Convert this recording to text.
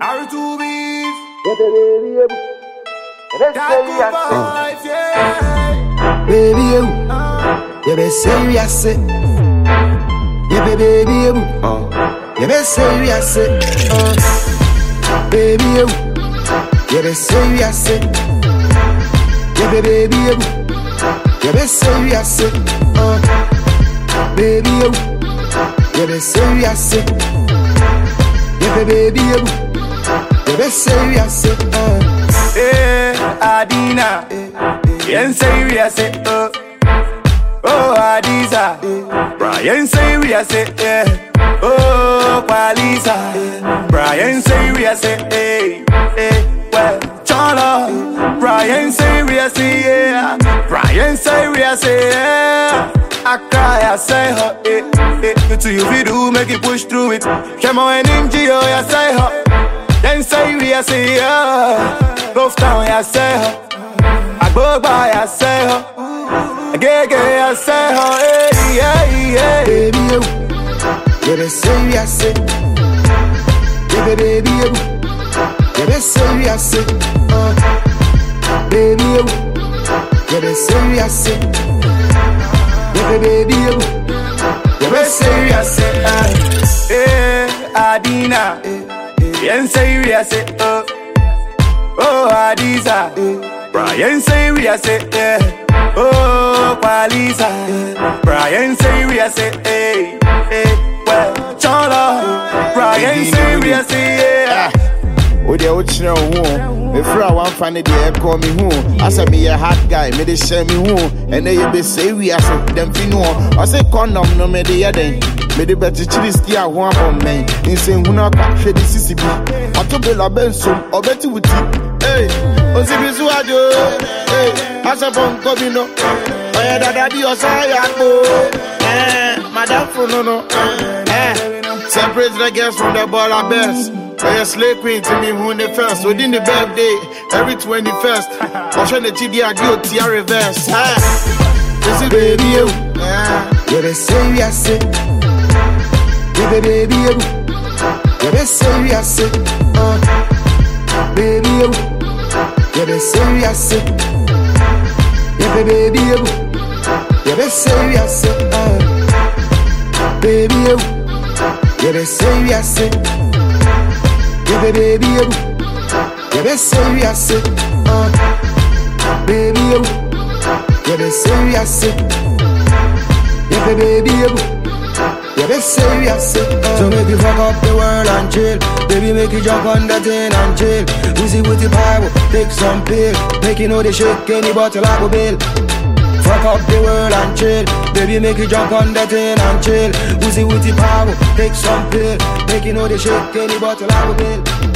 R2Bs. Baby, you, you be serious, eh? You be baby, you, you be serious, eh? Uh, baby, you, you be serious, eh? You be baby, you, you be serious, eh? Uh, baby, you, you be serious, eh? You be baby, you, you be serious, eh? Uh, Eh, Adina. Yen say we are say, oh. Oh, Adiza. Brian say we are say, eh. Oh, Palisa. Brian say we are say, eh. Eh, well, Chola. Brian say we are say, yeah. Brian say we are say, yeah. I cry, I say her, eh, eh. You too, you fi do, make it push through it. Come on, NGO, I say her. Then say we, I say, yeah. Love town, I say her. Agbogba, I say her. Agege, I say her. Hey, yeah, yeah. baby, you, you be serious, eh? You be baby, you, you be serious, eh? Uh, baby, you, you be serious, eh? You be baby, you, you be serious, eh? Uh, Eh, Adina. We, I say, oh. Adiza. Brian say we, I say, yeah. Oh, Palisa. Brian say we, I say, hey, hey. Well, Chola. Brian say wodeɛ wokyerɛ wo ho mefiri a wamfa ne deɛ ɛkɔ me ho me meyɛ hard guy mede hyɛ me hu and they be say ho ɛnɛ yɛbɛsɛe wiase dɛmfi no hɔ ɔse kɔndɔm no mede yɛ dɛn mede bɛkyekyere ski a ho abɔ mmɛn nsɛnhunu akwa hwɛ de sisi bi ɔto bela bɛnsom ɔbɛte wo ti Ei, osibi so adwo Ei, asɛ pɔnkɔ bi no. Ɔyɛ dada bi yɛ akpo Ɛɛ, madamfo no. No Ɛɛ, separate the girls from the ball baller best ɔyɛ slay queen to me who the first? Within the birthday every 21st I'm ɔhwɛ n'akyi di ade otia reverse. Ɛɛ, esi baby you. you be serious, eh? You be baby, you, you be serious, eh? Uh, baby, you, you be serious, eh? You be baby, you, you be serious, eh? Uh, baby, you, you be serious, eh? You be baby, you, you be serious, eh? Uh, baby, you, you be serious, eh? Yeah, baby, you, you be serious. eh? So make you fuck up the world and chill. Baby, make you jump on the thing and chill. Easy with the power, take some pill. Make you know they shake any bottle like a bill. Fuck up the world and chill. Baby, make you jump on the thing and chill. With the power, take some pill. Make you know they shake any bottle like a bill.